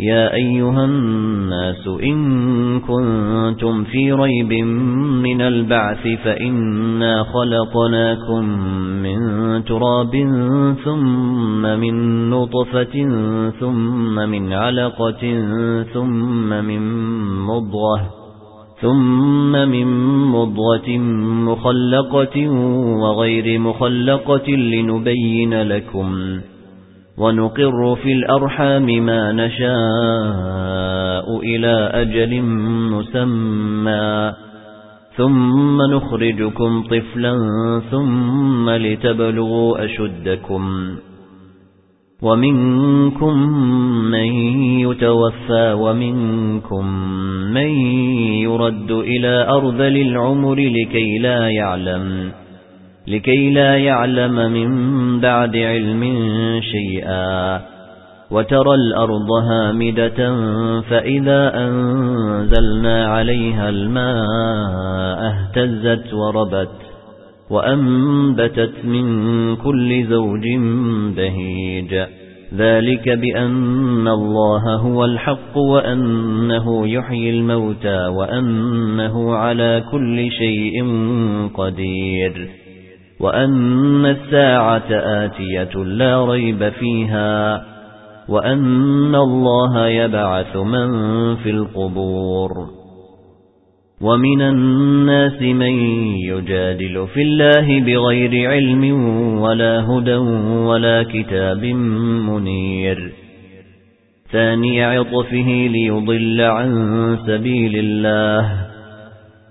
يا أيها الناس إن كنتم في ريب من البعث فإنا خلقناكم من تراب ثم من نطفة ثم من علقة ثم من مضغة ثم من مضغة مخلقة وغير مخلقة لنبين لكم ونقر في الأرحام ما نشاء إلى أجل مسمى. ثم نخرجكم طفلا ثم لتبلغوا أشدكم. ومنكم من يتوفى ومنكم من يرد إلى أرض للعمر لكي لا يعلم. لكي لا يعلم من بعد علم شيئا. وترى الأرض هامدة فإذا أنزلنا عليها الماء اهتزت وربت وأنبتت من كل زوج بهيج. ذلك بأن الله هو الحق وأنه يحيي الموتى وأنه على كل شيء قدير. وأن الساعة آتية لا ريب فيها وأن الله يبعث من في القبور. ومن الناس من يجادل في الله بغير علم ولا هدى ولا كتاب منير. ثاني عطفه ليضل عن سبيل الله.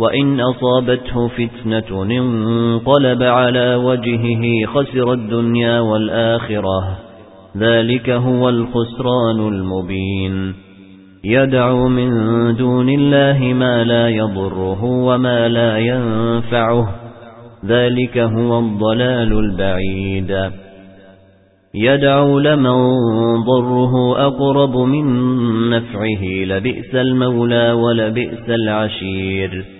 وإن أصابته فتنة انقلب على وجهه خسر الدنيا والآخرة. ذلك هو الخسران المبين. يدعو من دون الله ما لا يضره وما لا ينفعه. ذلك هو الضلال البعيد. يدعو لمن ضره أقرب من نفعه. لبئس المولى ولبئس العشير.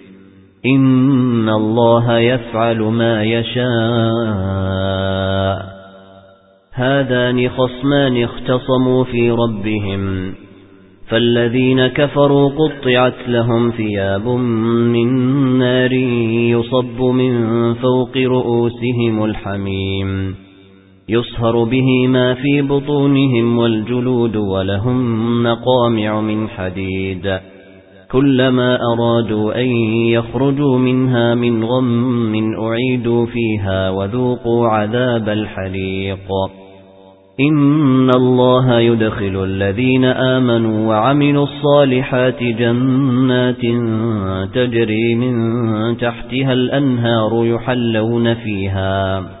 إِنَّ اللَّهَ يَفْعَلُ مَا يَشَاءُ. هَذَانِ خَصْمَانِ اخْتَصَمُوا فِي رَبِّهِمْ. فَالَّذِينَ كَفَرُوا قُطِّعَتْ لَهُمْ ثِيَابٌ مِّن نَّارٍ يُصَبُّ مِن فَوْقِ رُؤُوسِهِمُ الْحَمِيمُ. يُصْهَرُ بِهِ مَا فِي بُطُونِهِمْ وَالْجُلُودُ وَلَهُم مَّقَامِعُ مِنْ حَدِيدٍ. كلما أرادوا أن يخرجوا منها من غم أعيدوا فيها وذوقوا عذاب الحريق. إن الله يدخل الذين آمنوا وعملوا الصالحات جنات تجري من تحتها الأنهار يحلون فيها.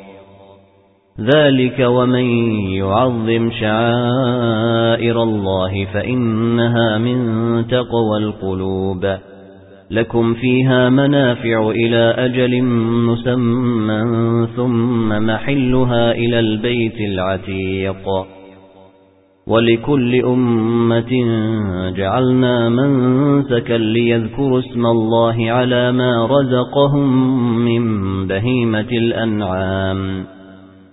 ذَلِكَ وَمَن يُعَظِّمْ شَعَائِرَ اللَّهِ فَإِنَّهَا مِن تَقْوَى الْقُلُوبِ لَكُمْ فِيهَا مَنَافِعُ إِلَى أَجَلٍ مُّسَمًّى ثُمَّ مَحِلُّهَا إِلَى الْبَيْتِ الْعَتِيقِ وَلِكُلِّ أُمَّةٍ جَعَلْنَا مَنسَكًا لِيَذْكُرُوا اسْمَ اللَّهِ عَلَى مَا رَزَقَهُم مِّن بَهِيمَةِ الْأَنْعَامِ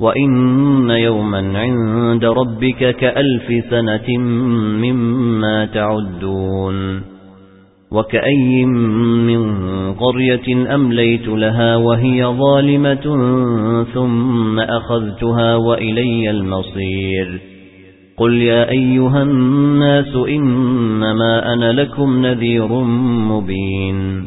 وإن يوما عند ربك كألف سنة مما تعدون وكأي من قرية أمليت لها وهي ظالمة ثم أخذتها وإلي المصير قُلْ يَا أَيُّهَا النَّاسُ إِنَّمَا أَنَا لَكُمْ نَذِيرٌ مُبِينٌ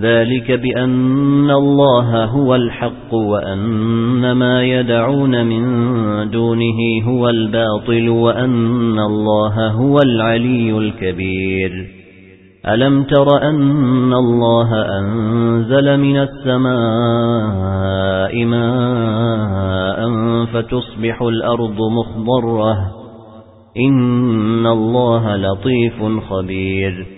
ذَلِكَ بِأَنَّ اللَّهَ هُوَ الْحَقُّ وَأَنَّ مَا يَدْعُونَ مِن دُونِهِ هُوَ الْبَاطِلُ وَأَنَّ اللَّهَ هُوَ الْعَلِيُّ الْكَبِيرُ. أَلَمْ تَرَ أَنَّ اللَّهَ أَنزَلَ مِنَ السَّمَاءِ مَاءً فَتُصْبِحُ الْأَرْضُ مُخْضَرَّةً؟ إِنَّ اللَّهَ لَطِيفٌ خَبِيرٌ.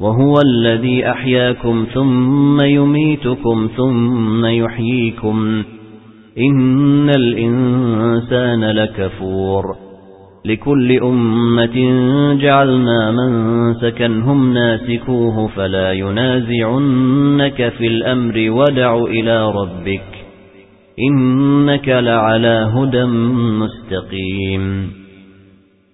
وهو الذي أحياكم ثم يميتكم ثم يحييكم. إن الإنسان لكفور. لكل أمة جعلنا من سكنهم ناسكوه فلا ينازعنك في الأمر ودع إلى ربك. إنك لعلى هدى مستقيم.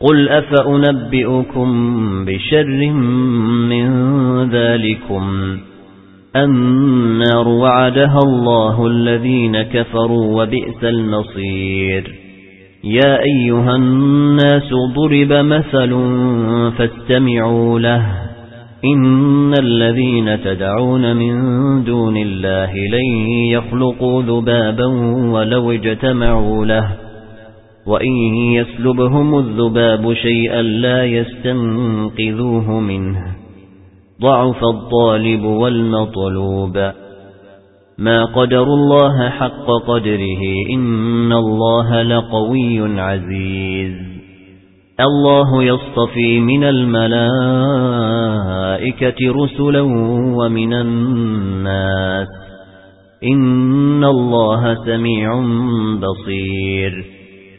قُلْ أَفَأُنَبِّئُكُم بِشَرٍّ مِّن ذَلِكُمْ النَّارُ وَعَدَهَا اللَّهُ الَّذِينَ كَفَرُوا وَبِئْسَ الْمَصِيرُ يَا أَيُّهَا النَّاسُ ضُرِبَ مَثَلٌ فَاسْتَمِعُوا لَهُ إِنَّ الَّذِينَ تَدْعُونَ مِن دُونِ اللَّهِ لَن يَخْلُقُوا ذُبَابًا وَلَوِ اجْتَمَعُوا لَهُ وَإِن يَسْلُبْهُمُ الذُّبَابُ شَيْئًا لَّا يَسْتَنقِذُوهُ مِنْهُ. ضَعُفَ الطَّالِبُ وَالْمَطْلُوبُ. مَا قَدَرُ اللَّهَ حَقَّ قَدْرِهِ إِنَّ اللَّهَ لَقَوِيٌّ عَزِيزٌ. الله يصطفي من الملائكة رسلا ومن الناس. إن الله سميع بصير.